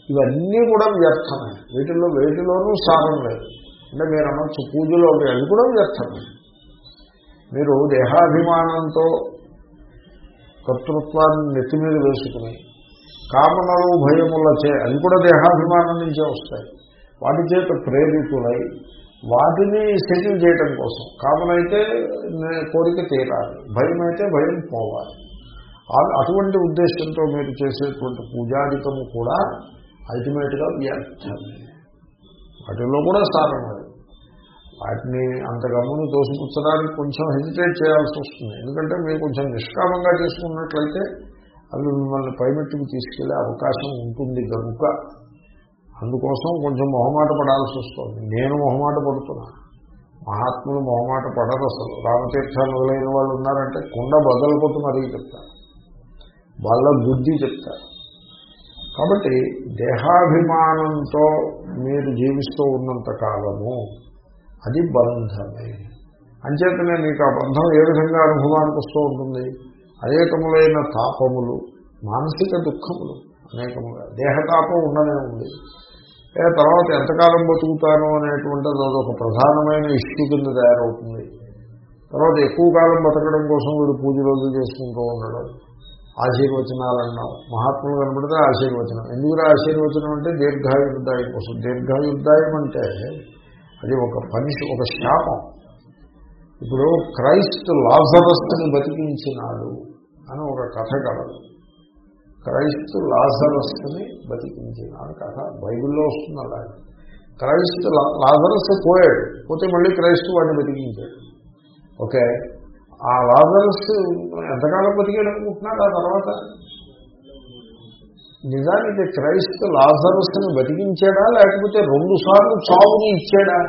ఇవన్నీ కూడా వ్యర్థమే. వీటిలో వేటిలోనూ సారం లేదు. అంటే మీరు అనొచ్చు పూజలో అవి కూడా వ్యర్థమే. మీరు దేహాభిమానంతో కర్తృత్వాన్ని నెత్తి మీద వేసుకుని కామనలు భయములచే అది కూడా దేహాభిమానం నుంచే వస్తాయి. వాటి చేత ప్రేరితులై వాటిని సెటిల్ చేయడం కోసం. కామనైతే అయితే కోరిక తీరాలి. భయం అయితే భయం పోవాలి. అటువంటి ఉద్దేశంతో మీరు చేసేటువంటి పూజాధికము కూడా అల్టిమేట్గా వ్యర్థమే. వాటిల్లో కూడా సారం అది. వాటిని అంత గమ్మును తోసిపుచ్చడానికి కొంచెం హెజిటేట్ చేయాల్సి వస్తుంది. ఎందుకంటే మీరు కొంచెం నిష్కామంగా చేసుకున్నట్లయితే అవి మిమ్మల్ని పైమెట్టుకు తీసుకెళ్ళే అవకాశం ఉంటుంది కనుక అందుకోసం కొంచెం మొహమాట పడాల్సి వస్తుంది. నేను మొహమాట పడుతున్నా. మహాత్ములు మొహమాట పడరు అసలు. రామతీర్థాలు మొదలైన వాళ్ళు ఉన్నారంటే కుండ బదలపోతు మరీ చెప్తారు. వాళ్ళ బుద్ధి చెప్తారు. కాబట్టి దేహాభిమానంతో మీరు జీవిస్తూ ఉన్నంత కాలము అది బంధమే అంచేతనే మీకు ఆ బంధం ఏ విధంగా అనుభవానికి వస్తూ ఉంటుంది? అనేకములైన తాపములు మానసిక దుఃఖములు అనేకముగా దేహతాపం ఉండనే ఉంది. తర్వాత ఎంతకాలం బతుకుతాను అనేటువంటిది అదొక ప్రధానమైన ఇష్యూ కింద తయారవుతుంది. తర్వాత ఎక్కువ కాలం బతకడం కోసం వీడు పూజ రోజులు చేసుకుంటూ ఉండడం. ఆశీర్వచనాలు అన్నాం మహాత్ములు కనబడితే ఆశీర్వచనం. ఎందుకు ఆశీర్వచనం అంటే దీర్ఘాయుర్దాయం కోసం. దీర్ఘాయుర్దాయం అంటే అది ఒక పనిషి ఒక శాపం. ఇప్పుడు క్రైస్ట్ లాజరస్ని బతికించినాడు అని ఒక కథ కలదు. క్రైస్తు లాజరస్ని బతికించినాడు కథ బైబిల్లో వస్తుంది అలాగే. క్రైస్తు లాజరస్ పోయాడు పోతే మళ్ళీ క్రైస్తు వాడిని బతికించాడు. ఓకే? ఆ లాజరస్ ఎంతకాలం బతికాడు అనుకుంటున్నాడు ఆ తర్వాత? నిజానికి క్రైస్తు లాజరస్ని బతికించాడా? లేకపోతే రెండు సార్లు చావుని ఇచ్చాడా?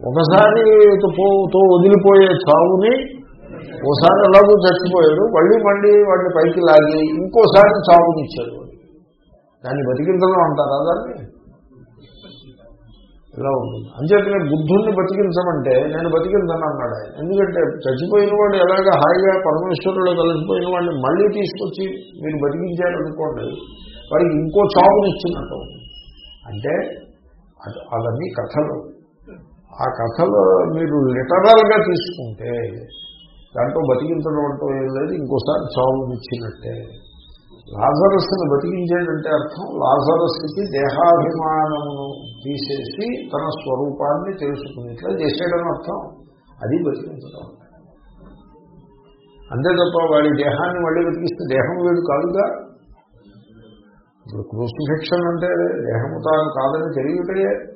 ఒకసారి తో వదిలిపోయే చావుని ఓసారి ఎలాగో చచ్చిపోయాడు. మళ్ళీ మళ్ళీ వాడిని పైకి లాగి ఇంకోసారి చావునిచ్చాడు దాన్ని బతికించడం అంటారా దాన్ని? ఇలా ఉంటుంది. అంచేతనే బుద్ధుణ్ణి బతికించమంటే నేను బతికించను అన్నాడు ఆయన. ఎందుకంటే చచ్చిపోయిన వాడు ఎలాగ హాయిగా పరమేశ్వరుడు కలిసిపోయిన వాడిని మళ్ళీ తీసుకొచ్చి మీరు బతికించారనుకోండి వారికి ఇంకో చావునిచ్చినట్టు అంటే అవన్నీ కథలు. ఆ కథలు మీరు లిటరల్గా తీసుకుంటే దాంట్లో బతికించడం అంటూ ఏం లేదు ఇంకోసారి చావునిచ్చినట్టే. లాజరస్ని బతికించేటంటే అర్థం లాజరస్కి దేహాభిమానమును తీసేసి తన స్వరూపాన్ని తెలుసుకునేట్లా చేసేయడం అర్థం. అది బతికించడం. అంతే తప్ప వాడి దేహాన్ని మళ్ళీ వెతికిస్తే దేహం వీడు కాదుగా? ఇప్పుడు క్రూసిఫిక్షన్ అంటే దేహము తాను కాదని తెలియటయే